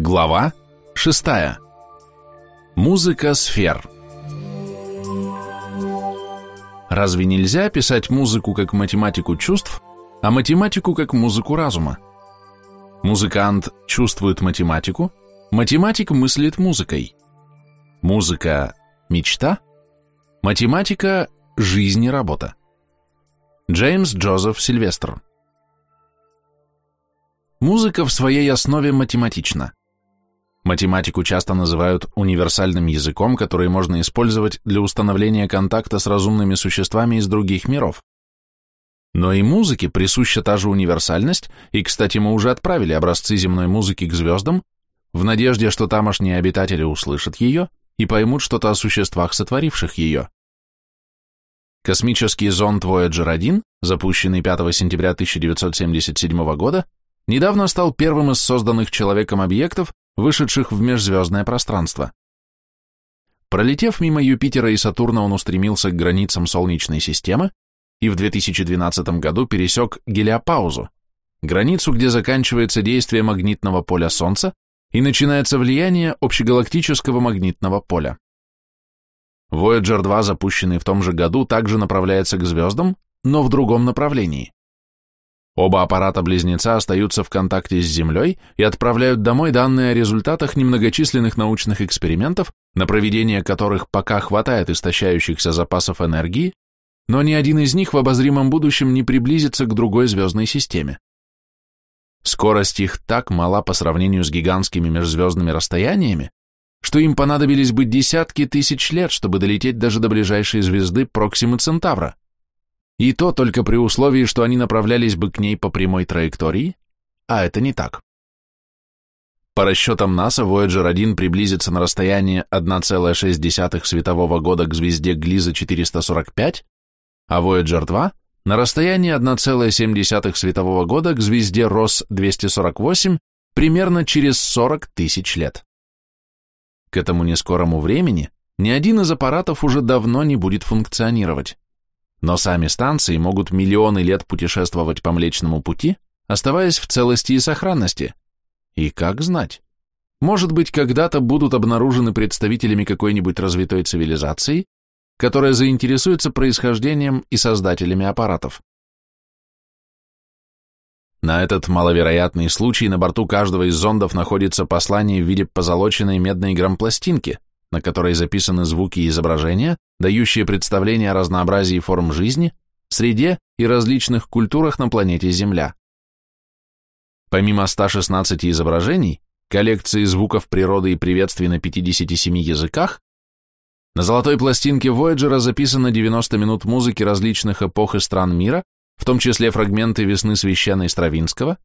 Глава 6. Музыка сфер. Разве нельзя описать музыку как математику чувств, а математику как музыку разума? Музыкант чувствует математику, математик мыслит музыкой. Музыка – мечта, математика – жизнь и работа. Джеймс Джозеф Сильвестр Музыка в своей основе математична. Математику часто называют универсальным языком, который можно использовать для установления контакта с разумными существами из других миров. Но и музыке присуща та же универсальность, и, кстати, мы уже отправили образцы земной музыки к звездам, в надежде, что тамошние обитатели услышат ее и поймут что-то о существах, сотворивших ее. Космический зонд Voyager 1, запущенный 5 сентября 1977 года, недавно стал первым из созданных человеком объектов, вышедших в межзвездное пространство. Пролетев мимо Юпитера и Сатурна, он устремился к границам Солнечной системы и в 2012 году пересек гелиопаузу, границу, где заканчивается действие магнитного поля Солнца и начинается влияние общегалактического магнитного поля. Voyager 2, запущенный в том же году, также направляется к звездам, но в другом направлении. Оба аппарата-близнеца остаются в контакте с Землей и отправляют домой данные о результатах немногочисленных научных экспериментов, на проведение которых пока хватает истощающихся запасов энергии, но ни один из них в обозримом будущем не приблизится к другой звездной системе. Скорость их так мала по сравнению с гигантскими межзвездными расстояниями, что им понадобились бы десятки тысяч лет, чтобы долететь даже до ближайшей звезды Проксимы Центавра. И то только при условии, что они направлялись бы к ней по прямой траектории, а это не так. По расчетам НАСА, Voyager 1 приблизится на расстояние 1,6 светового года к звезде Глиза 445, а Voyager 2 на расстояние 1,7 светового года к звезде Росс 248 примерно через 40 тысяч лет. К этому нескорому времени ни один из аппаратов уже давно не будет функционировать. Но сами станции могут миллионы лет путешествовать по Млечному пути, оставаясь в целости и сохранности. И как знать? Может быть, когда-то будут обнаружены представителями какой-нибудь развитой цивилизации, которая заинтересуется происхождением и создателями аппаратов. На этот маловероятный случай на борту каждого из зондов находится послание в виде позолоченной медной грампластинки, на которой записаны звуки и изображения, дающие представление о разнообразии форм жизни, среде и различных культурах на планете Земля. Помимо 116 изображений, коллекции звуков природы и приветствий на 57 языках, на золотой пластинке Voyager записано 90 минут музыки различных эпох и стран мира, в том числе фрагменты «Весны священной» Стравинского,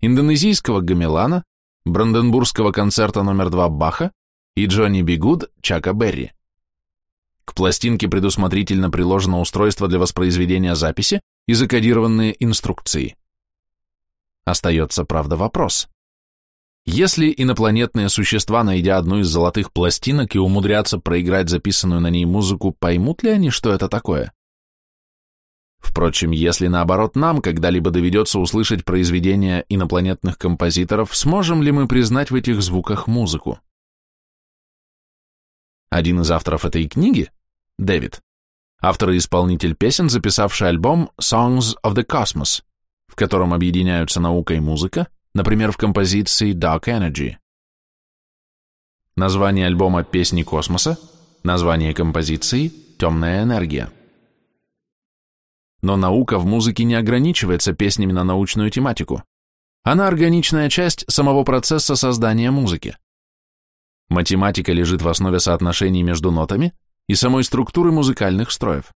индонезийского гамелана, бранденбургского концерта номер 2 Баха, и Джонни Бигуд Чака Берри. К пластинке предусмотрительно приложено устройство для воспроизведения записи и закодированные инструкции. Остается, правда, вопрос. Если инопланетные существа, найдя одну из золотых пластинок и умудрятся проиграть записанную на ней музыку, поймут ли они, что это такое? Впрочем, если наоборот нам когда-либо доведется услышать произведения инопланетных композиторов, сможем ли мы признать в этих звуках музыку? Один из авторов этой книги, Дэвид, автор и исполнитель песен, записавший альбом Songs of the Cosmos, в котором объединяются наука и музыка, например, в композиции Dark Energy. Название альбома «Песни космоса», название композиции «Темная энергия». Но наука в музыке не ограничивается песнями на научную тематику. Она органичная часть самого процесса создания музыки. Математика лежит в основе соотношений между нотами и самой структуры музыкальных строев.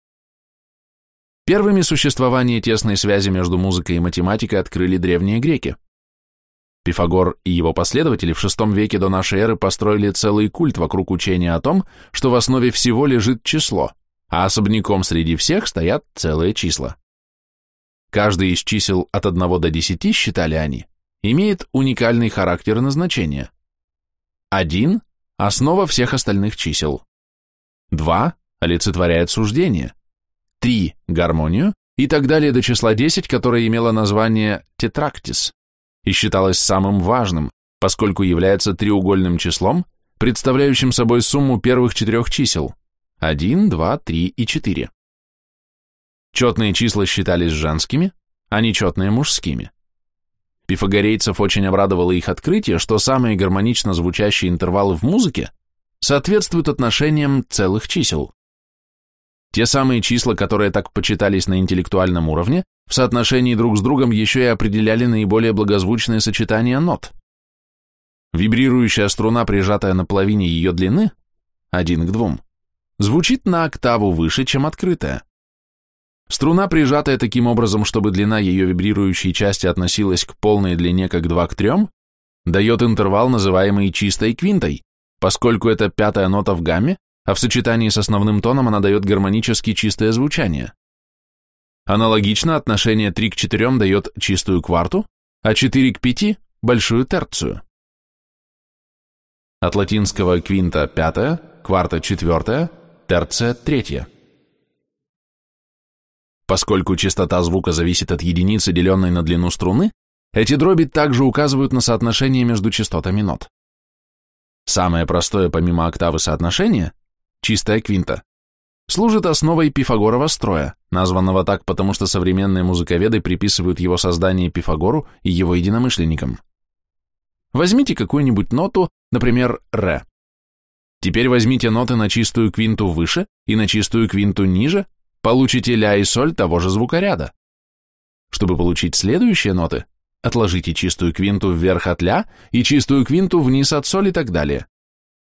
Первыми существование тесной связи между музыкой и математикой открыли древние греки. Пифагор и его последователи в VI веке до нашей эры построили целый культ вокруг учения о том, что в основе всего лежит число, а особняком среди всех стоят целые числа. Каждый из чисел от 1 до 10, считали они, имеет уникальный характер и назначение. 1 – основа всех остальных чисел. 2 – олицетворяет суждение. 3 – гармонию и так далее до числа 10, которое имело название тетрактис и считалось самым важным, поскольку является треугольным числом, представляющим собой сумму первых четырех чисел 1, 2, 3 и 4. Четные числа считались женскими, а нечетные мужскими. Пифагорейцев очень обрадовало их открытие, что самые гармонично звучащие интервалы в музыке соответствуют отношениям целых чисел. Те самые числа, которые так почитались на интеллектуальном уровне, в соотношении друг с другом еще и определяли наиболее благозвучные сочетания нот. Вибрирующая струна, прижатая на половине ее длины, один к двум, звучит на октаву выше, чем открытая. Струна, прижатая таким образом, чтобы длина ее вибрирующей части относилась к полной длине как 2 к 3, дает интервал, называемый чистой квинтой, поскольку это пятая нота в гамме, а в сочетании с основным тоном она дает гармонически чистое звучание. Аналогично отношение 3 к 4 дает чистую кварту, а 4 к 5 – большую терцию. От латинского квинта – пятая, кварта – четвертая, терция – третья. Поскольку частота звука зависит от единицы, деленной на длину струны, эти дроби также указывают на соотношение между частотами нот. Самое простое помимо октавы соотношение, чистая квинта, служит основой Пифагорова строя, названного так потому, что современные музыковеды приписывают его создание Пифагору и его единомышленникам. Возьмите какую-нибудь ноту, например, ре. Теперь возьмите ноты на чистую квинту выше и на чистую квинту ниже, получите ля и соль того же звукоряда. Чтобы получить следующие ноты, отложите чистую квинту вверх от ля и чистую квинту вниз от соль и так далее.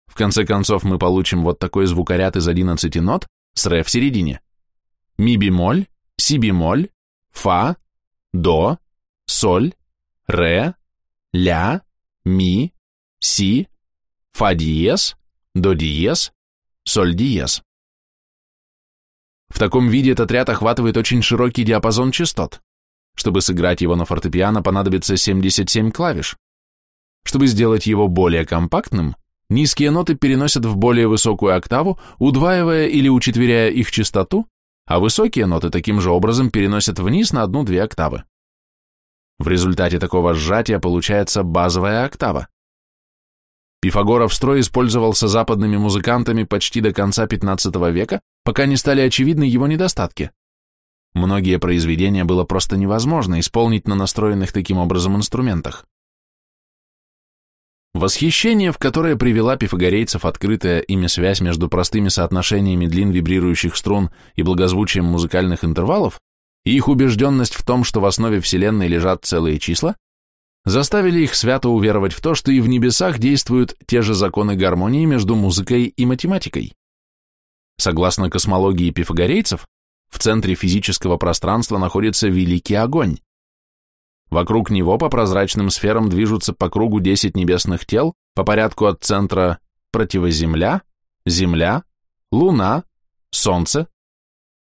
В конце концов мы получим вот такой звукоряд из 11 нот с ре в середине. Ми бемоль, си бемоль, фа, до, соль, ре, ля, ми, си, фа диез, до диез, соль диез. В таком виде этот ряд охватывает очень широкий диапазон частот. Чтобы сыграть его на фортепиано, понадобится 77 клавиш. Чтобы сделать его более компактным, низкие ноты переносят в более высокую октаву, удваивая или учетверяя их частоту, а высокие ноты таким же образом переносят вниз на одну-две октавы. В результате такого сжатия получается базовая октава. Пифагоров строй использовался западными музыкантами почти до конца XV века, пока не стали очевидны его недостатки. Многие произведения было просто невозможно исполнить на настроенных таким образом инструментах. Восхищение, в которое привела пифагорейцев открытая ими связь между простыми соотношениями длин вибрирующих струн и благозвучием музыкальных интервалов, и их убежденность в том, что в основе Вселенной лежат целые числа, заставили их свято уверовать в то, что и в небесах действуют те же законы гармонии между музыкой и математикой. Согласно космологии пифагорейцев, в центре физического пространства находится великий огонь. Вокруг него по прозрачным сферам движутся по кругу 10 небесных тел по порядку от центра противоземля, Земля, Луна, Солнце,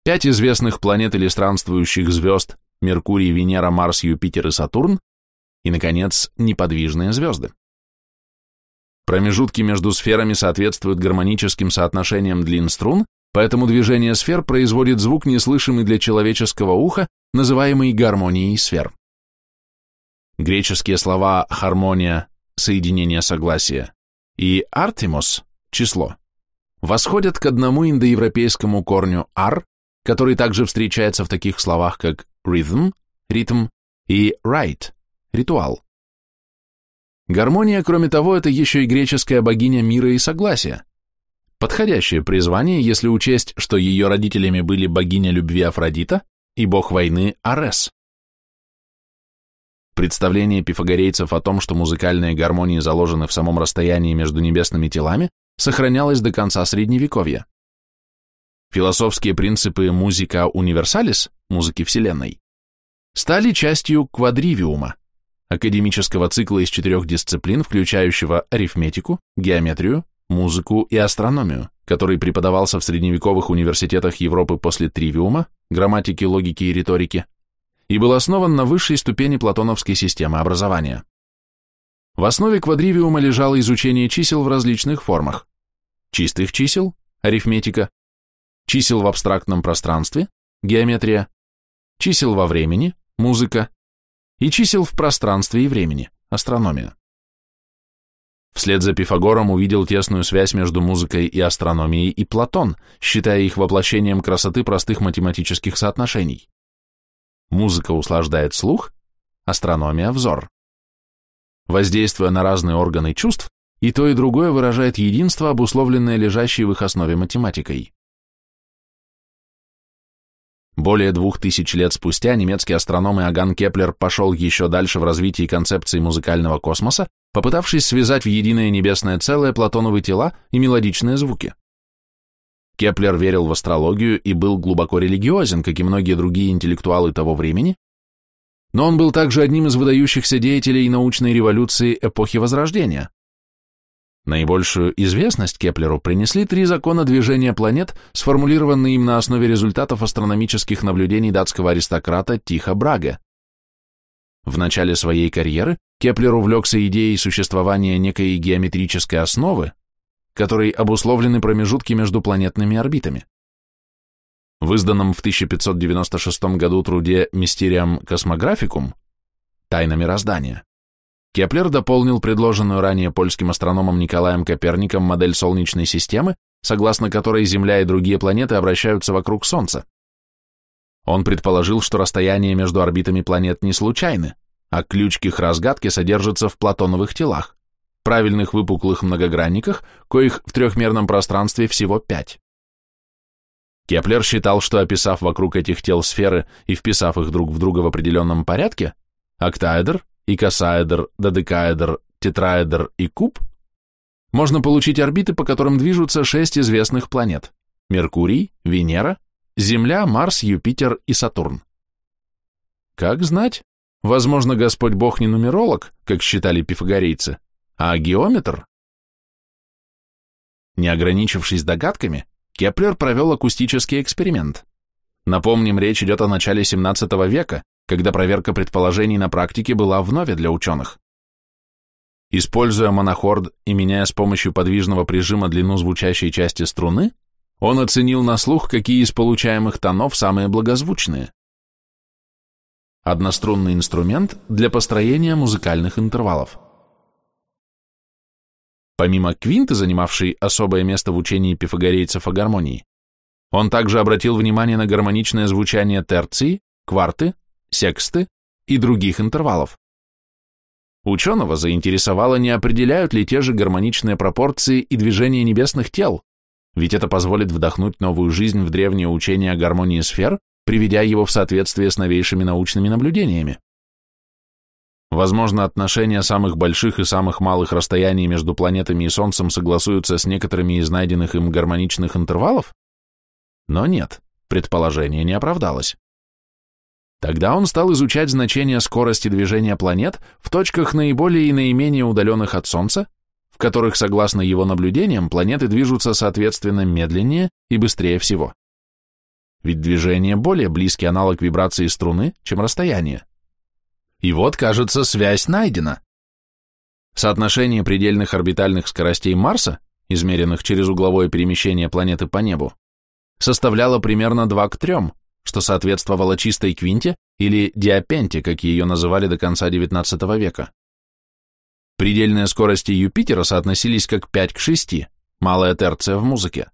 пять известных планет или странствующих звезд Меркурий, Венера, Марс, Юпитер и Сатурн, и, наконец, неподвижные звезды. Промежутки между сферами соответствуют гармоническим соотношениям длин струн, поэтому движение сфер производит звук, неслышимый для человеческого уха, называемый гармонией сфер. Греческие слова «хармония» – соединение согласия, и «артимос» – число, восходят к одному индоевропейскому корню «ар», который также встречается в таких словах, как «rhythm» – ритм и «right» ритуал. Гармония, кроме того, это еще и греческая богиня мира и согласия. Подходящее призвание, если учесть, что ее родителями были богиня любви Афродита и бог войны Арес. Представление пифагорейцев о том, что музыкальные гармонии заложены в самом расстоянии между небесными телами, сохранялось до конца Средневековья. Философские принципы музыка универсалис, музыки Вселенной, стали частью квадривиума, академического цикла из четырех дисциплин, включающего арифметику, геометрию, музыку и астрономию, который преподавался в средневековых университетах Европы после тривиума, грамматики, логики и риторики, и был основан на высшей ступени платоновской системы образования. В основе квадривиума лежало изучение чисел в различных формах. Чистых чисел, арифметика, чисел в абстрактном пространстве, геометрия, чисел во времени, музыка, и чисел в пространстве и времени, астрономия. Вслед за Пифагором увидел тесную связь между музыкой и астрономией и Платон, считая их воплощением красоты простых математических соотношений. Музыка услаждает слух, астрономия – взор. Воздействуя на разные органы чувств, и то и другое выражает единство, обусловленное лежащей в их основе математикой. Более двух тысяч лет спустя немецкий астроном Иоганн Кеплер пошел еще дальше в развитии концепции музыкального космоса, попытавшись связать в единое небесное целое платоновые тела и мелодичные звуки. Кеплер верил в астрологию и был глубоко религиозен, как и многие другие интеллектуалы того времени, но он был также одним из выдающихся деятелей научной революции эпохи Возрождения. Наибольшую известность Кеплеру принесли три закона движения планет, сформулированные им на основе результатов астрономических наблюдений датского аристократа Тихо Браге. В начале своей карьеры Кеплер увлекся идеей существования некой геометрической основы, которой обусловлены промежутки между планетными орбитами. В изданном в 1596 году труде «Mysterium Cosmographicum» «Тайна мироздания» Кеплер дополнил предложенную ранее польским астрономом Николаем Коперником модель Солнечной системы, согласно которой Земля и другие планеты обращаются вокруг Солнца. Он предположил, что расстояние между орбитами планет не случайны, а ключ к их разгадке содержится в платоновых телах, правильных выпуклых многогранниках, коих в трехмерном пространстве всего пять. Кеплер считал, что описав вокруг этих тел сферы и вписав их друг в друга в определенном порядке, октаэдр, икосаэдр, додекаэдр, тетраэдр и куб, можно получить орбиты, по которым движутся шесть известных планет – Меркурий, Венера, Земля, Марс, Юпитер и Сатурн. Как знать, возможно, Господь Бог не нумеролог, как считали пифагорейцы, а геометр? Не ограничившись догадками, Кеплер провел акустический эксперимент. Напомним, речь идет о начале 17 века, когда проверка предположений на практике была внове для ученых. Используя монохорд и меняя с помощью подвижного прижима длину звучащей части струны, он оценил на слух, какие из получаемых тонов самые благозвучные. Однострунный инструмент для построения музыкальных интервалов. Помимо квинты, занимавшей особое место в учении пифагорейцев о гармонии, он также обратил внимание на гармоничное звучание терции, кварты, сексты и других интервалов. Ученого заинтересовало, не определяют ли те же гармоничные пропорции и движения небесных тел, ведь это позволит вдохнуть новую жизнь в древнее учение о гармонии сфер, приведя его в соответствие с новейшими научными наблюдениями. Возможно, отношения самых больших и самых малых расстояний между планетами и Солнцем согласуются с некоторыми из найденных им гармоничных интервалов? Но нет, предположение не оправдалось. Тогда он стал изучать значение скорости движения планет в точках наиболее и наименее удаленных от Солнца, в которых, согласно его наблюдениям, планеты движутся соответственно медленнее и быстрее всего. Ведь движение более близкий аналог вибрации струны, чем расстояние. И вот, кажется, связь найдена. Соотношение предельных орбитальных скоростей Марса, измеренных через угловое перемещение планеты по небу, составляло примерно 2 к 3, что соответствовало чистой квинте или диапенте, как ее называли до конца XIX века. Предельные скорости Юпитера соотносились как 5 к 6, малая терция в музыке,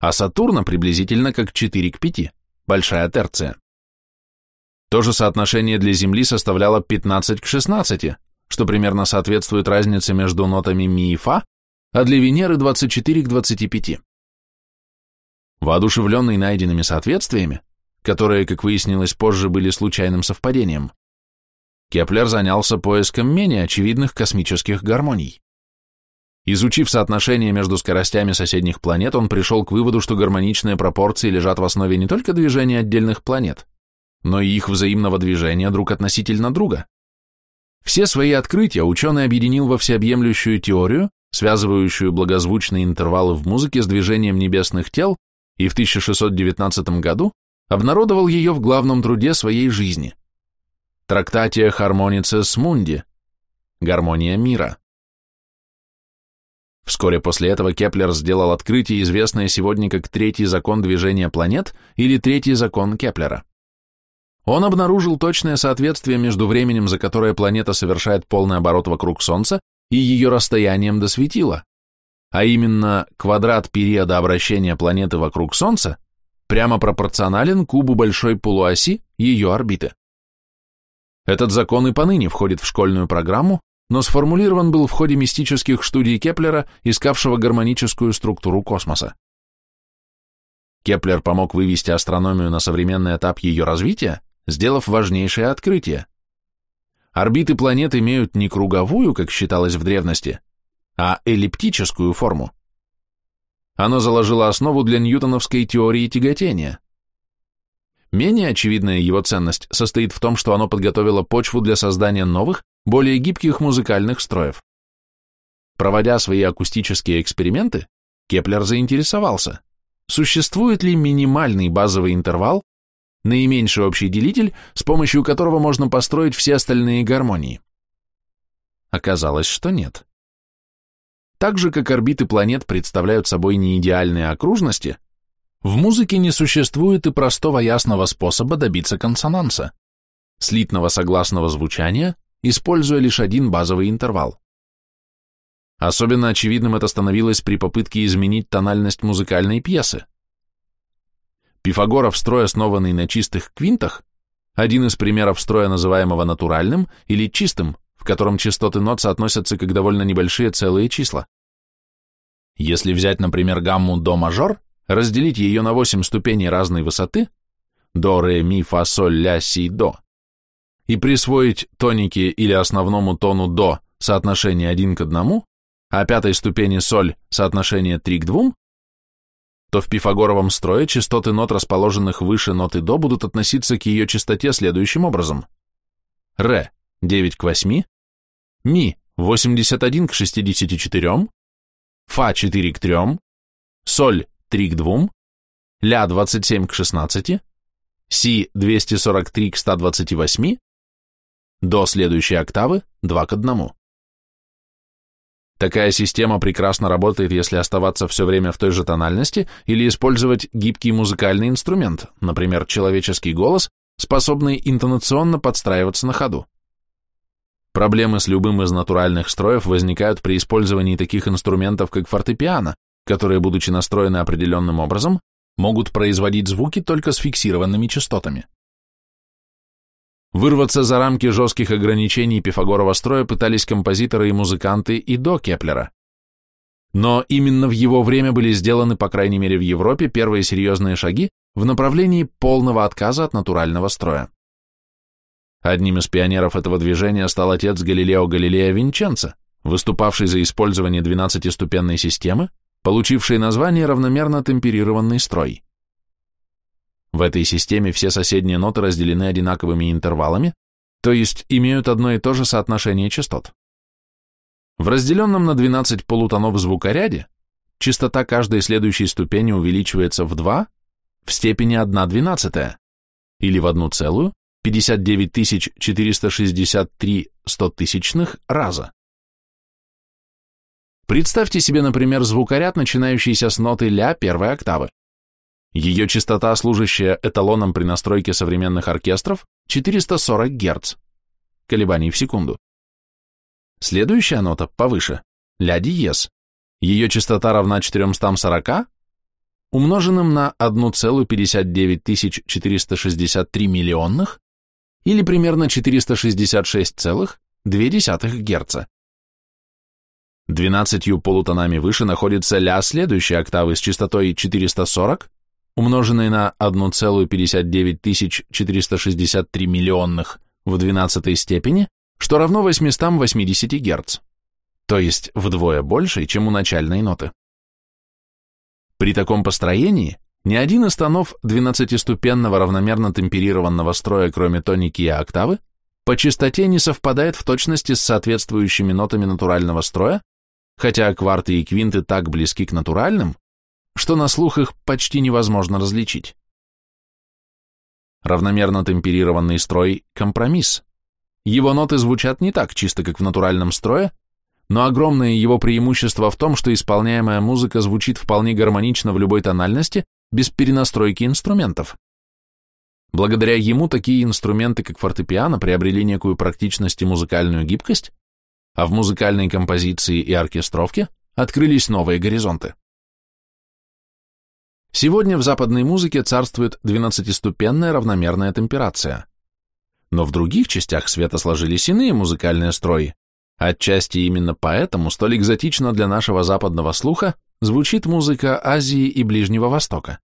а Сатурна приблизительно как 4 к 5, большая терция. То же соотношение для Земли составляло 15 к 16, что примерно соответствует разнице между нотами ми и фа, а для Венеры 24 к 25. Воодушевленный найденными соответствиями, которые, как выяснилось позже, были случайным совпадением, Кеплер занялся поиском менее очевидных космических гармоний. Изучив соотношение между скоростями соседних планет, он пришел к выводу, что гармоничные пропорции лежат в основе не только движения отдельных планет, но и их взаимного движения друг относительно друга. Все свои открытия ученый объединил во всеобъемлющую теорию, связывающую благозвучные интервалы в музыке с движением небесных тел, и в 1619 году обнародовал ее в главном труде своей жизни – трактате Harmonicus Mundi – «Гармония мира». Вскоре после этого Кеплер сделал открытие, известное сегодня как третий закон движения планет или третий закон Кеплера. Он обнаружил точное соответствие между временем, за которое планета совершает полный оборот вокруг Солнца, и ее расстоянием до светила, а именно квадрат периода обращения планеты вокруг Солнца прямо пропорционален кубу большой полуоси ее орбиты. Этот закон и поныне входит в школьную программу, но сформулирован был в ходе мистических штудий Кеплера, искавшего гармоническую структуру космоса. Кеплер помог вывести астрономию на современный этап ее развития, сделав важнейшее открытие. Орбиты планет имеют не круговую, как считалось в древности, а эллиптическую форму. Оно заложило основу для ньютоновской теории тяготения. Менее очевидная его ценность состоит в том, что оно подготовило почву для создания новых, более гибких музыкальных строев. Проводя свои акустические эксперименты, Кеплер заинтересовался, существует ли минимальный базовый интервал, наименьший общий делитель, с помощью которого можно построить все остальные гармонии. Оказалось, что нет. Так же, как орбиты планет представляют собой не идеальные окружности, в музыке не существует и простого ясного способа добиться консонанса, слитного согласного звучания, используя лишь один базовый интервал. Особенно очевидным это становилось при попытке изменить тональность музыкальной пьесы. Пифагоров строй, основанный на чистых квинтах, один из примеров строя, называемого натуральным или чистым, в котором частоты нот соотносятся как довольно небольшие целые числа. Если взять, например, гамму до мажор, разделить ее на 8 ступеней разной высоты, до, ре, ми, фа, соль, ля, си, до, и присвоить тонике или основному тону до соотношение 1 к 1, а пятой ступени соль соотношение 3 к 2, то в пифагоровом строе частоты нот, расположенных выше ноты до, будут относиться к ее частоте следующим образом. Ре 9 к 8, ми 81 к 64, фа 4 к 3, соль 3 к 2, ля 27 к 16, си 243 к 128, до следующей октавы 2 к 1. Такая система прекрасно работает, если оставаться все время в той же тональности или использовать гибкий музыкальный инструмент, например, человеческий голос, способный интонационно подстраиваться на ходу. Проблемы с любым из натуральных строев возникают при использовании таких инструментов, как фортепиано, которые, будучи настроены определенным образом, могут производить звуки только с фиксированными частотами. Вырваться за рамки жестких ограничений Пифагорова строя пытались композиторы и музыканты и до Кеплера. Но именно в его время были сделаны, по крайней мере в Европе, первые серьезные шаги в направлении полного отказа от натурального строя. Одним из пионеров этого движения стал отец Галилео Галилея Винченцо, выступавший за использование 12-ступенной системы, получившей название равномерно темперированный строй. В этой системе все соседние ноты разделены одинаковыми интервалами, то есть имеют одно и то же соотношение частот. В разделенном на 12 полутонов звукоряде частота каждой следующей ступени увеличивается в 2 в степени 1 двенадцатая, или в 1 целую 59 463 стотысячных раза. Представьте себе, например, звукоряд, начинающийся с ноты ля первой октавы. Ее частота, служащая эталоном при настройке современных оркестров, 440 Гц, колебаний в секунду. Следующая нота, повыше, ля диез. Ее частота равна 440, умноженным на 1,59463 миллионных, или примерно 466,2 Гц. Двенадцатью полутонами выше находится ля следующей октавы с частотой 440, умноженный на 1,59463 миллионных в 12 степени, что равно 880 Гц, то есть вдвое больше, чем у начальной ноты. При таком построении ни один из тонов 12-ступенного равномерно темперированного строя, кроме тоники и октавы, по частоте не совпадает в точности с соответствующими нотами натурального строя, хотя кварты и квинты так близки к натуральным, что на слух их почти невозможно различить. Равномерно темперированный строй – компромисс. Его ноты звучат не так чисто, как в натуральном строе, но огромное его преимущество в том, что исполняемая музыка звучит вполне гармонично в любой тональности, без перенастройки инструментов. Благодаря ему такие инструменты, как фортепиано, приобрели некую практичность и музыкальную гибкость, а в музыкальной композиции и оркестровке открылись новые горизонты. Сегодня в западной музыке царствует двенадцатиступенная равномерная темперация. Но в других частях света сложились иные музыкальные строи. Отчасти именно поэтому столь экзотично для нашего западного слуха звучит музыка Азии и Ближнего Востока.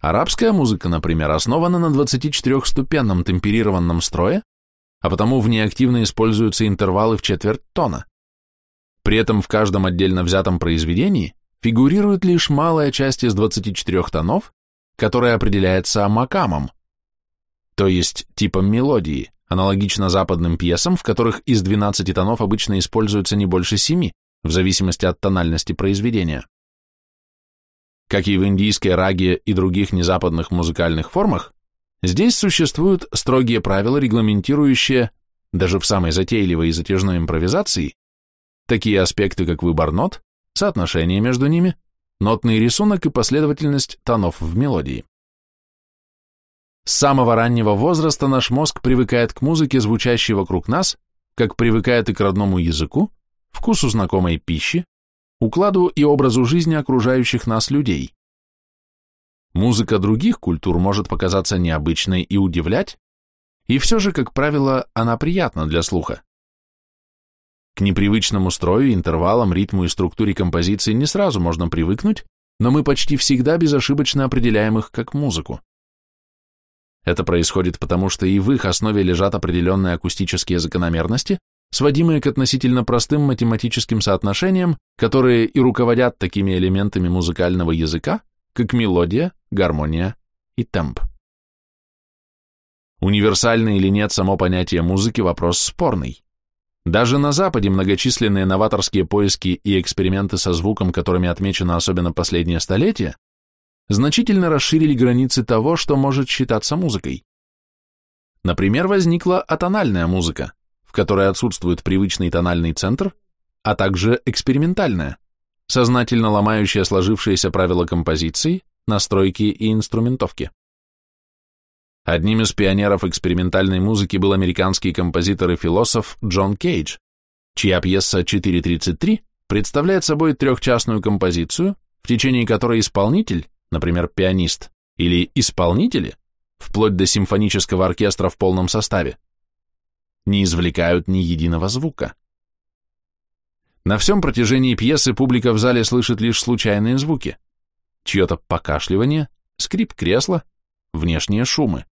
Арабская музыка, например, основана на 24-ступенном темперированном строе, а потому в ней активно используются интервалы в четверть тона. При этом в каждом отдельно взятом произведении фигурирует лишь малая часть из 24 тонов, которая определяется макамом, то есть типом мелодии, аналогично западным пьесам, в которых из 12 тонов обычно используется не больше 7, в зависимости от тональности произведения. Как и в индийской раге и других незападных музыкальных формах, здесь существуют строгие правила, регламентирующие, даже в самой затейливой и затяжной импровизации, такие аспекты, как выбор нот, соотношение между ними, нотный рисунок и последовательность тонов в мелодии. С самого раннего возраста наш мозг привыкает к музыке, звучащей вокруг нас, как привыкает и к родному языку, вкусу знакомой пищи, укладу и образу жизни окружающих нас людей. Музыка других культур может показаться необычной и удивлять, и все же, как правило, она приятна для слуха. К непривычному строю, интервалам, ритму и структуре композиции не сразу можно привыкнуть, но мы почти всегда безошибочно определяем их как музыку. Это происходит потому, что и в их основе лежат определенные акустические закономерности, сводимые к относительно простым математическим соотношениям, которые и руководят такими элементами музыкального языка, как мелодия, гармония и темп. Универсальный или нет само понятие музыки – вопрос спорный. Даже на Западе многочисленные новаторские поиски и эксперименты со звуком, которыми отмечено особенно последнее столетие, значительно расширили границы того, что может считаться музыкой. Например, возникла атональная музыка, в которой отсутствует привычный тональный центр, а также экспериментальная, сознательно ломающая сложившиеся правила композиции, настройки и инструментовки. Одним из пионеров экспериментальной музыки был американский композитор и философ Джон Кейдж, чья пьеса 4.33 представляет собой трехчастную композицию, в течение которой исполнитель, например, пианист, или исполнители, вплоть до симфонического оркестра в полном составе, не извлекают ни единого звука. На всем протяжении пьесы публика в зале слышит лишь случайные звуки, чье-то покашливание, скрип кресла, внешние шумы.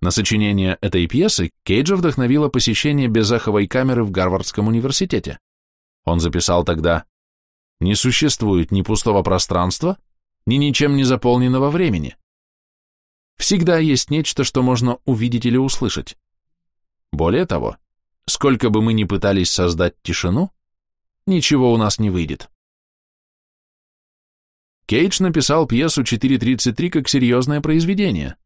На сочинение этой пьесы Кейджа вдохновило посещение безаховой камеры в Гарвардском университете. Он записал тогда «Не существует ни пустого пространства, ни ничем не заполненного времени. Всегда есть нечто, что можно увидеть или услышать. Более того, сколько бы мы ни пытались создать тишину, ничего у нас не выйдет». Кейдж написал пьесу 4.33 как серьезное произведение –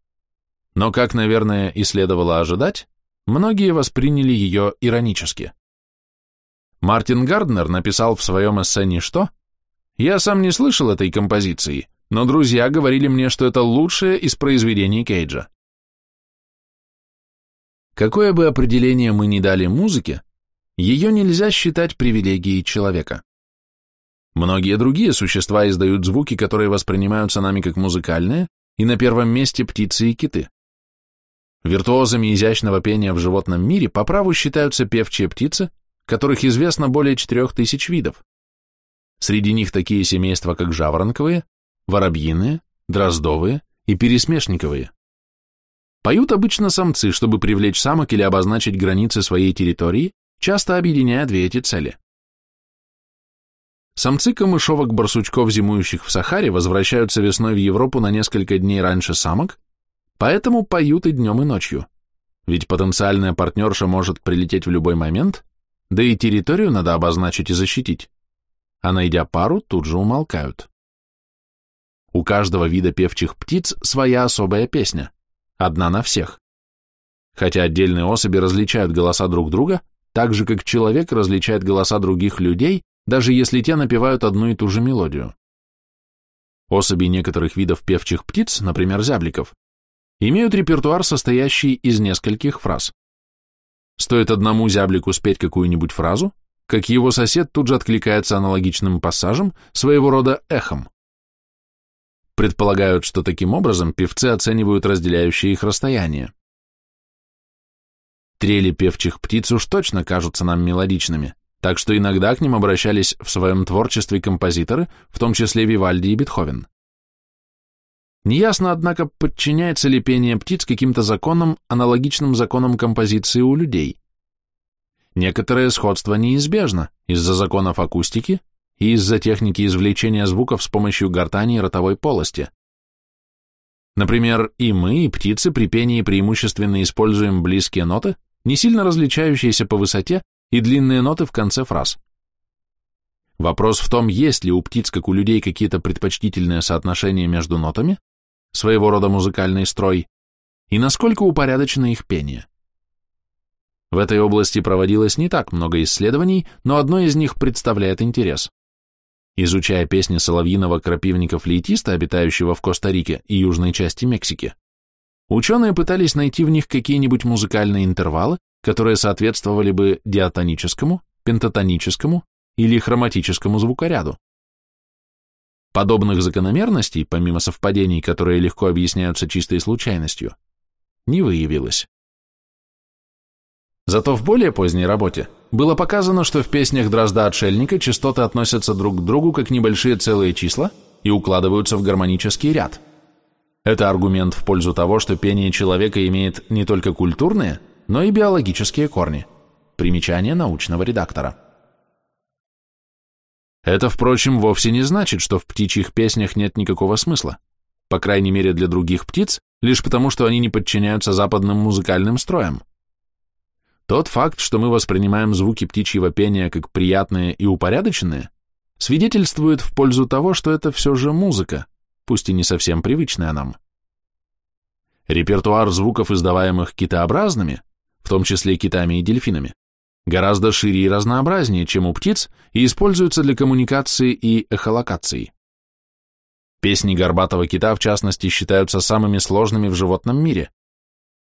но, как, наверное, и следовало ожидать, многие восприняли ее иронически. Мартин Гарднер написал в своем эссе «Ничто», «Я сам не слышал этой композиции, но друзья говорили мне, что это лучшее из произведений Кейджа». Какое бы определение мы ни дали музыке, ее нельзя считать привилегией человека. Многие другие существа издают звуки, которые воспринимаются нами как музыкальные, и на первом месте птицы и киты. Виртуозами изящного пения в животном мире по праву считаются певчие птицы, которых известно более 4000 видов. Среди них такие семейства, как жаворонковые, воробьиные, дроздовые и пересмешниковые. Поют обычно самцы, чтобы привлечь самок или обозначить границы своей территории, часто объединяя две эти цели. Самцы камышовок-барсучков, зимующих в Сахаре, возвращаются весной в Европу на несколько дней раньше самок, Поэтому поют и днем, и ночью. Ведь потенциальная партнерша может прилететь в любой момент, да и территорию надо обозначить и защитить. А найдя пару, тут же умолкают. У каждого вида певчих птиц своя особая песня, одна на всех. Хотя отдельные особи различают голоса друг друга, так же, как человек различает голоса других людей, даже если те напевают одну и ту же мелодию. Особи некоторых видов певчих птиц, например, зябликов, имеют репертуар, состоящий из нескольких фраз. Стоит одному зяблику спеть какую-нибудь фразу, как его сосед тут же откликается аналогичным пассажем, своего рода эхом. Предполагают, что таким образом певцы оценивают разделяющие их расстояние. Трели певчих птиц уж точно кажутся нам мелодичными, так что иногда к ним обращались в своем творчестве композиторы, в том числе Вивальди и Бетховен. Неясно, однако, подчиняется ли пение птиц каким-то законам, аналогичным законам композиции у людей. Некоторое сходство неизбежно из-за законов акустики и из-за техники извлечения звуков с помощью гортани и ротовой полости. Например, и мы, и птицы при пении преимущественно используем близкие ноты, не сильно различающиеся по высоте, и длинные ноты в конце фраз. Вопрос в том, есть ли у птиц, как у людей, какие-то предпочтительные соотношения между нотами, своего рода музыкальный строй, и насколько упорядочено их пение. В этой области проводилось не так много исследований, но одно из них представляет интерес. Изучая песни соловьиного крапивника-флейтиста, обитающего в Коста-Рике и южной части Мексики, ученые пытались найти в них какие-нибудь музыкальные интервалы, которые соответствовали бы диатоническому, пентатоническому или хроматическому звукоряду. Подобных закономерностей, помимо совпадений, которые легко объясняются чистой случайностью, не выявилось. Зато в более поздней работе было показано, что в песнях Дрозда-отшельника частоты относятся друг к другу как небольшие целые числа и укладываются в гармонический ряд. Это аргумент в пользу того, что пение человека имеет не только культурные, но и биологические корни. Примечание научного редактора. Это, впрочем, вовсе не значит, что в птичьих песнях нет никакого смысла, по крайней мере для других птиц, лишь потому, что они не подчиняются западным музыкальным строям. Тот факт, что мы воспринимаем звуки птичьего пения как приятные и упорядоченные, свидетельствует в пользу того, что это все же музыка, пусть и не совсем привычная нам. Репертуар звуков, издаваемых китообразными, в том числе китами и дельфинами, гораздо шире и разнообразнее, чем у птиц, и используются для коммуникации и эхолокации. Песни горбатого кита, в частности, считаются самыми сложными в животном мире.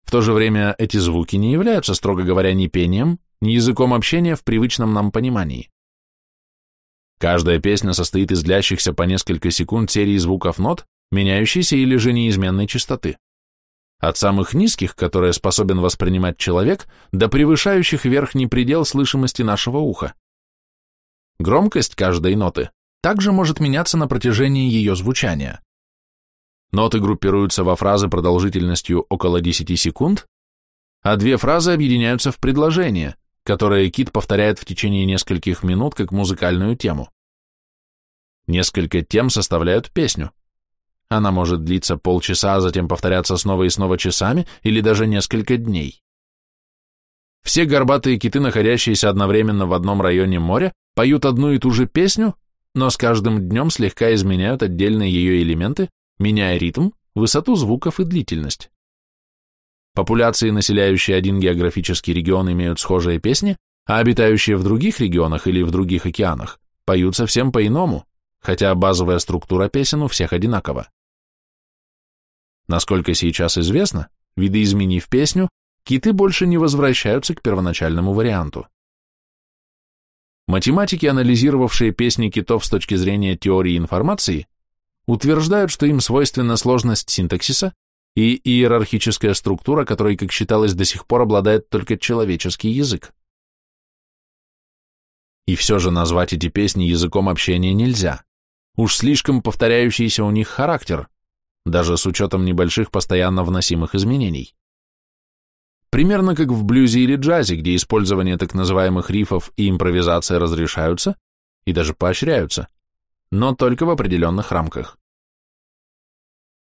В то же время эти звуки не являются, строго говоря, ни пением, ни языком общения в привычном нам понимании. Каждая песня состоит из длящихся по несколько секунд серии звуков нот, меняющейся или же неизменной частоты от самых низких, которые способен воспринимать человек, до превышающих верхний предел слышимости нашего уха. Громкость каждой ноты также может меняться на протяжении ее звучания. Ноты группируются во фразы продолжительностью около 10 секунд, а две фразы объединяются в предложение, которое кит повторяет в течение нескольких минут как музыкальную тему. Несколько тем составляют песню. Она может длиться полчаса, а затем повторяться снова и снова часами или даже несколько дней. Все горбатые киты, находящиеся одновременно в одном районе моря, поют одну и ту же песню, но с каждым днем слегка изменяют отдельные ее элементы, меняя ритм, высоту звуков и длительность. Популяции, населяющие один географический регион, имеют схожие песни, а обитающие в других регионах или в других океанах поют совсем по-иному, хотя базовая структура песен у всех одинакова. Насколько сейчас известно, видоизменив песню, киты больше не возвращаются к первоначальному варианту. Математики, анализировавшие песни китов с точки зрения теории информации, утверждают, что им свойственна сложность синтаксиса и иерархическая структура, которой, как считалось, до сих пор обладает только человеческий язык. И все же назвать эти песни языком общения нельзя. Уж слишком повторяющийся у них характер, даже с учетом небольших постоянно вносимых изменений. Примерно как в блюзе или джазе, где использование так называемых рифов и импровизация разрешаются и даже поощряются, но только в определенных рамках.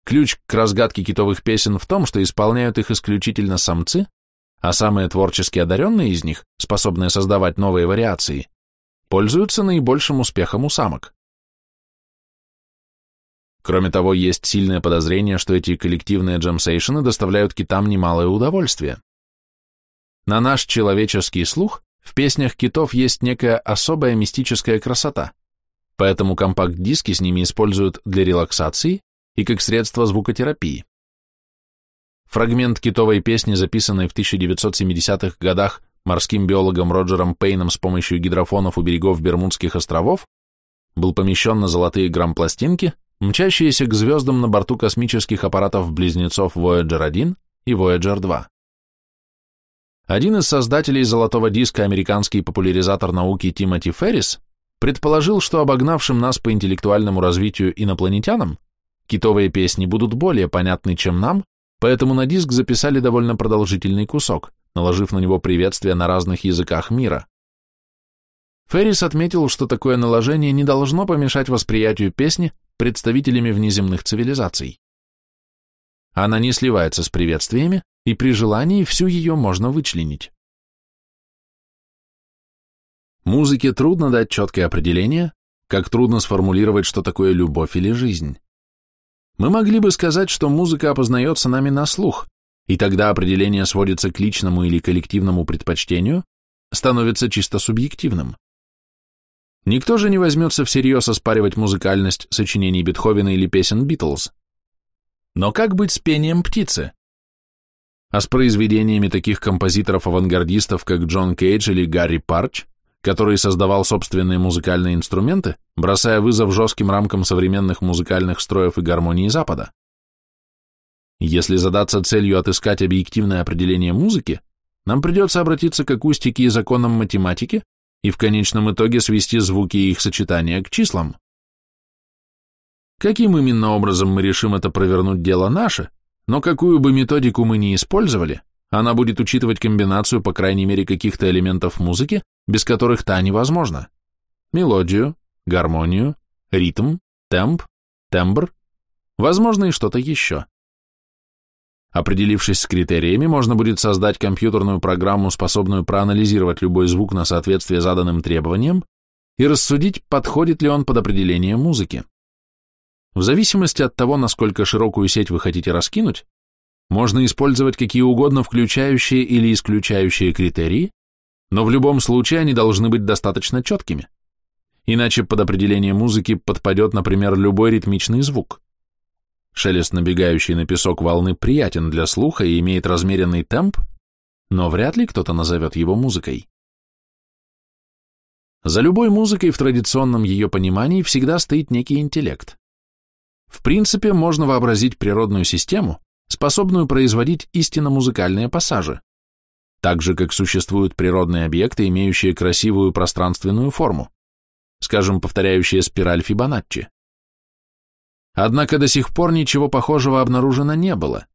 Ключ к разгадке китовых песен в том, что исполняют их исключительно самцы, а самые творчески одаренные из них, способные создавать новые вариации, пользуются наибольшим успехом у самок. Кроме того, есть сильное подозрение, что эти коллективные джемсейшены доставляют китам немалое удовольствие. На наш человеческий слух в песнях китов есть некая особая мистическая красота, поэтому компакт-диски с ними используют для релаксации и как средство звукотерапии. Фрагмент китовой песни, записанной в 1970-х годах морским биологом Роджером Пейном с помощью гидрофонов у берегов Бермудских островов, был помещен на золотые грампластинки, мчащиеся к звездам на борту космических аппаратов-близнецов Voyager 1 и Voyager 2. Один из создателей золотого диска, американский популяризатор науки Тимоти Феррис, предположил, что обогнавшим нас по интеллектуальному развитию инопланетянам китовые песни будут более понятны, чем нам, поэтому на диск записали довольно продолжительный кусок, наложив на него приветствия на разных языках мира. Феррис отметил, что такое наложение не должно помешать восприятию песни представителями внеземных цивилизаций. Она не сливается с приветствиями, и при желании всю ее можно вычленить. Музыке трудно дать четкое определение, как трудно сформулировать, что такое любовь или жизнь. Мы могли бы сказать, что музыка опознается нами на слух, и тогда определение сводится к личному или коллективному предпочтению, становится чисто субъективным. Никто же не возьмется всерьез оспаривать музыкальность сочинений Бетховена или песен Битлз. Но как быть с пением птицы? А с произведениями таких композиторов-авангардистов, как Джон Кейдж или Гарри Парч, который создавал собственные музыкальные инструменты, бросая вызов жестким рамкам современных музыкальных строев и гармонии Запада? Если задаться целью отыскать объективное определение музыки, нам придется обратиться к акустике и законам математики и в конечном итоге свести звуки их сочетания к числам. Каким именно образом мы решим это провернуть дело наше, но какую бы методику мы ни использовали, она будет учитывать комбинацию, по крайней мере, каких-то элементов музыки, без которых та невозможна. Мелодию, гармонию, ритм, темп, тембр, возможно и что-то еще. Определившись с критериями, можно будет создать компьютерную программу, способную проанализировать любой звук на соответствие заданным требованиям и рассудить, подходит ли он под определение музыки. В зависимости от того, насколько широкую сеть вы хотите раскинуть, можно использовать какие угодно включающие или исключающие критерии, но в любом случае они должны быть достаточно четкими. Иначе под определение музыки подпадет, например, любой ритмичный звук. Шелест набегающий на песок волны приятен для слуха и имеет размеренный темп, но вряд ли кто-то назовет его музыкой. За любой музыкой в традиционном ее понимании всегда стоит некий интеллект. В принципе, можно вообразить природную систему, способную производить истинно музыкальные пассажи, так же, как существуют природные объекты, имеющие красивую пространственную форму, скажем, повторяющие спираль Фибоначчи. Однако до сих пор ничего похожего обнаружено не было.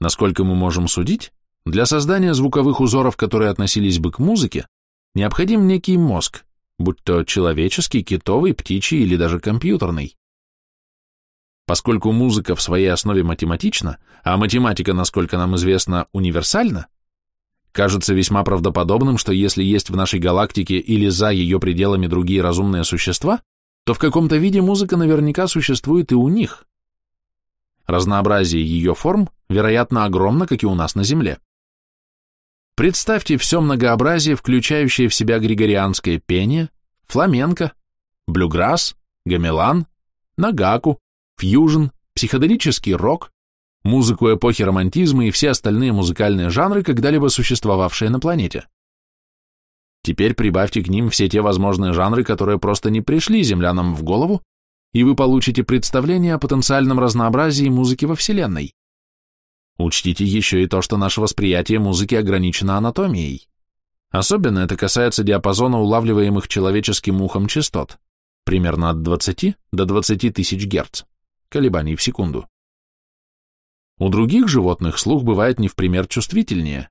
Насколько мы можем судить, для создания звуковых узоров, которые относились бы к музыке, необходим некий мозг, будь то человеческий, китовый, птичий или даже компьютерный. Поскольку музыка в своей основе математична, а математика, насколько нам известно, универсальна, кажется весьма правдоподобным, что если есть в нашей галактике или за ее пределами другие разумные существа, то в каком-то виде музыка наверняка существует и у них. Разнообразие ее форм, вероятно, огромно, как и у нас на Земле. Представьте все многообразие, включающее в себя григорианское пение, фламенко, блюграсс, гамелан, нагаку, фьюжн, психоделический рок, музыку эпохи романтизма и все остальные музыкальные жанры, когда-либо существовавшие на планете. Теперь прибавьте к ним все те возможные жанры, которые просто не пришли землянам в голову, и вы получите представление о потенциальном разнообразии музыки во Вселенной. Учтите еще и то, что наше восприятие музыки ограничено анатомией. Особенно это касается диапазона улавливаемых человеческим ухом частот, примерно от 20 до 20 тысяч Герц колебаний в секунду. У других животных слух бывает не в пример чувствительнее.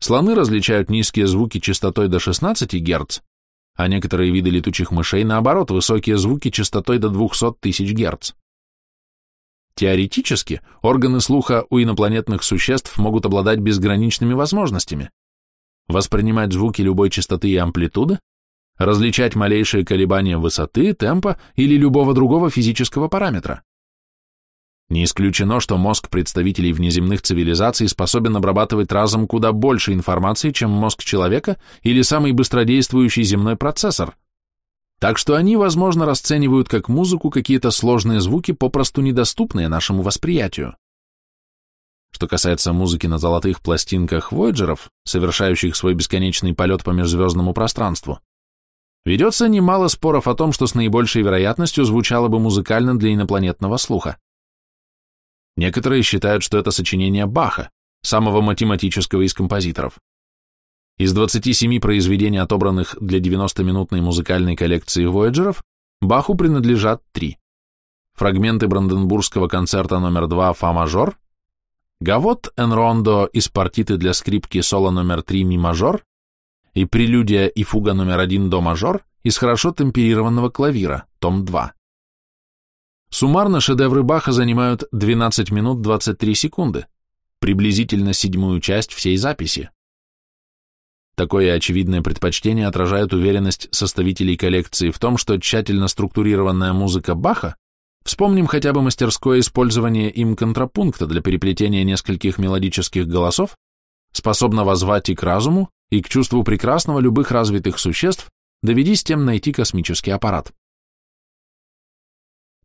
Слоны различают низкие звуки частотой до 16 Гц, а некоторые виды летучих мышей, наоборот, высокие звуки частотой до 200 тысяч Гц. Теоретически, органы слуха у инопланетных существ могут обладать безграничными возможностями. Воспринимать звуки любой частоты и амплитуды, различать малейшие колебания высоты, темпа или любого другого физического параметра. Не исключено, что мозг представителей внеземных цивилизаций способен обрабатывать разом куда больше информации, чем мозг человека или самый быстродействующий земной процессор. Так что они, возможно, расценивают как музыку какие-то сложные звуки, попросту недоступные нашему восприятию. Что касается музыки на золотых пластинках Вояджеров, совершающих свой бесконечный полет по межзвездному пространству, ведется немало споров о том, что с наибольшей вероятностью звучало бы музыкально для инопланетного слуха. Некоторые считают, что это сочинение Баха, самого математического из композиторов. Из 27 произведений, отобранных для 90-минутной музыкальной коллекции Вояджеров, Баху принадлежат три. Фрагменты Бранденбургского концерта номер 2 «Фа-мажор», Гавот Энрондо из партиты для скрипки соло номер 3 ми мажор и прелюдия и фуга номер 1 до мажор из хорошо темперированного клавира, том 2. Суммарно шедевры Баха занимают 12 минут 23 секунды, приблизительно седьмую часть всей записи. Такое очевидное предпочтение отражает уверенность составителей коллекции в том, что тщательно структурированная музыка Баха Вспомним хотя бы мастерское использование им контрапункта для переплетения нескольких мелодических голосов, способно возвать и к разуму, и к чувству прекрасного любых развитых существ, доведись тем найти космический аппарат.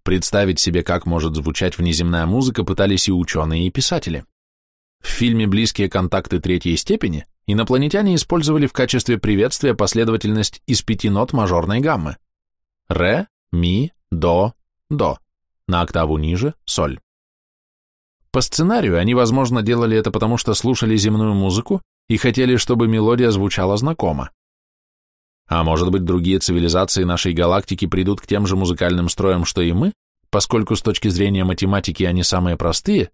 Представить себе, как может звучать внеземная музыка, пытались и ученые, и писатели. В фильме «Близкие контакты третьей степени» инопланетяне использовали в качестве приветствия последовательность из пяти нот мажорной гаммы. Ре, ми, до, до на октаву ниже – соль. По сценарию они, возможно, делали это потому, что слушали земную музыку и хотели, чтобы мелодия звучала знакомо. А может быть, другие цивилизации нашей галактики придут к тем же музыкальным строям, что и мы, поскольку с точки зрения математики они самые простые,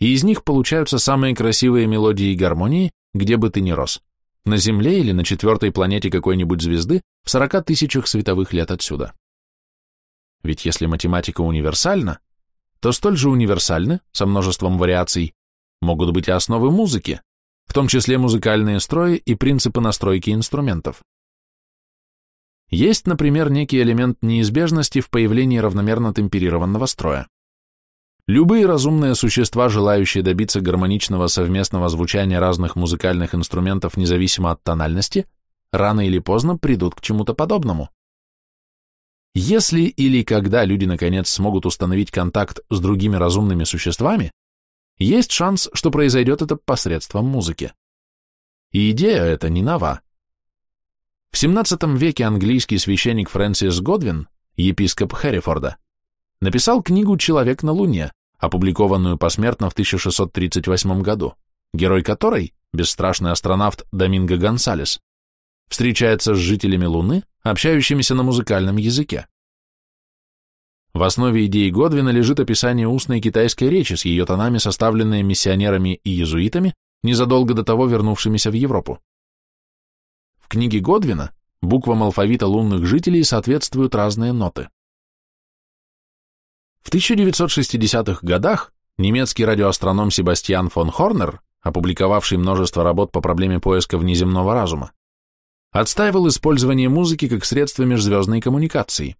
и из них получаются самые красивые мелодии и гармонии, где бы ты ни рос, на Земле или на четвертой планете какой-нибудь звезды в 40 тысячах световых лет отсюда. Ведь если математика универсальна, то столь же универсальны, со множеством вариаций, могут быть и основы музыки, в том числе музыкальные строи и принципы настройки инструментов. Есть, например, некий элемент неизбежности в появлении равномерно темперированного строя. Любые разумные существа, желающие добиться гармоничного совместного звучания разных музыкальных инструментов независимо от тональности, рано или поздно придут к чему-то подобному. Если или когда люди наконец смогут установить контакт с другими разумными существами, есть шанс, что произойдет это посредством музыки. И идея эта не нова. В XVII веке английский священник Фрэнсис Годвин, епископ Хэррифорда, написал книгу «Человек на Луне», опубликованную посмертно в 1638 году, герой которой, бесстрашный астронавт Доминго Гонсалес, встречается с жителями Луны, общающимися на музыкальном языке. В основе идеи Годвина лежит описание устной китайской речи с ее тонами, составленные миссионерами и иезуитами, незадолго до того вернувшимися в Европу. В книге Годвина буквам алфавита лунных жителей соответствуют разные ноты. В 1960-х годах немецкий радиоастроном Себастьян фон Хорнер, опубликовавший множество работ по проблеме поиска внеземного разума, отстаивал использование музыки как средство межзвездной коммуникации.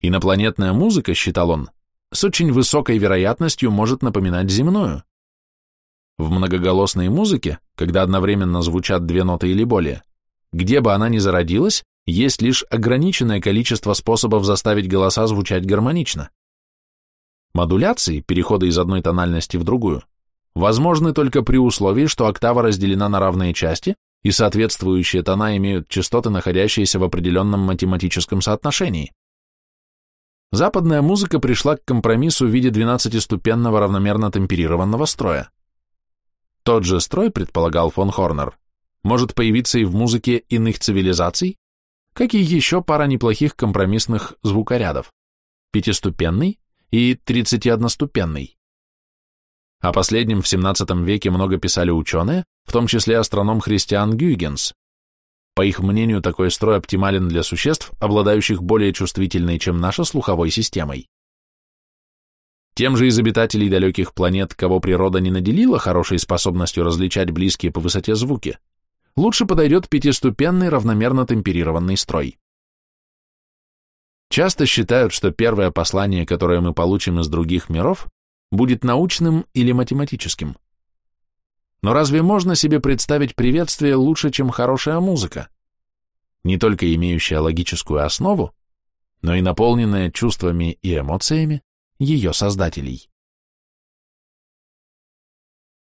Инопланетная музыка, считал он, с очень высокой вероятностью может напоминать земную. В многоголосной музыке, когда одновременно звучат две ноты или более, где бы она ни зародилась, есть лишь ограниченное количество способов заставить голоса звучать гармонично. Модуляции, переходы из одной тональности в другую, возможны только при условии, что октава разделена на равные части и соответствующие тона имеют частоты, находящиеся в определенном математическом соотношении. Западная музыка пришла к компромиссу в виде 12-ступенного равномерно темперированного строя. Тот же строй, предполагал фон Хорнер, может появиться и в музыке иных цивилизаций, как и еще пара неплохих компромиссных звукорядов – пятиступенный и 31-ступенный. О последнем в XVII веке много писали ученые, в том числе астроном Христиан Гюйгенс. По их мнению, такой строй оптимален для существ, обладающих более чувствительной, чем наша, слуховой системой. Тем же из обитателей далеких планет, кого природа не наделила хорошей способностью различать близкие по высоте звуки, лучше подойдет пятиступенный равномерно темперированный строй. Часто считают, что первое послание, которое мы получим из других миров, будет научным или математическим. Но разве можно себе представить приветствие лучше, чем хорошая музыка? Не только имеющая логическую основу, но и наполненная чувствами и эмоциями ее создателей.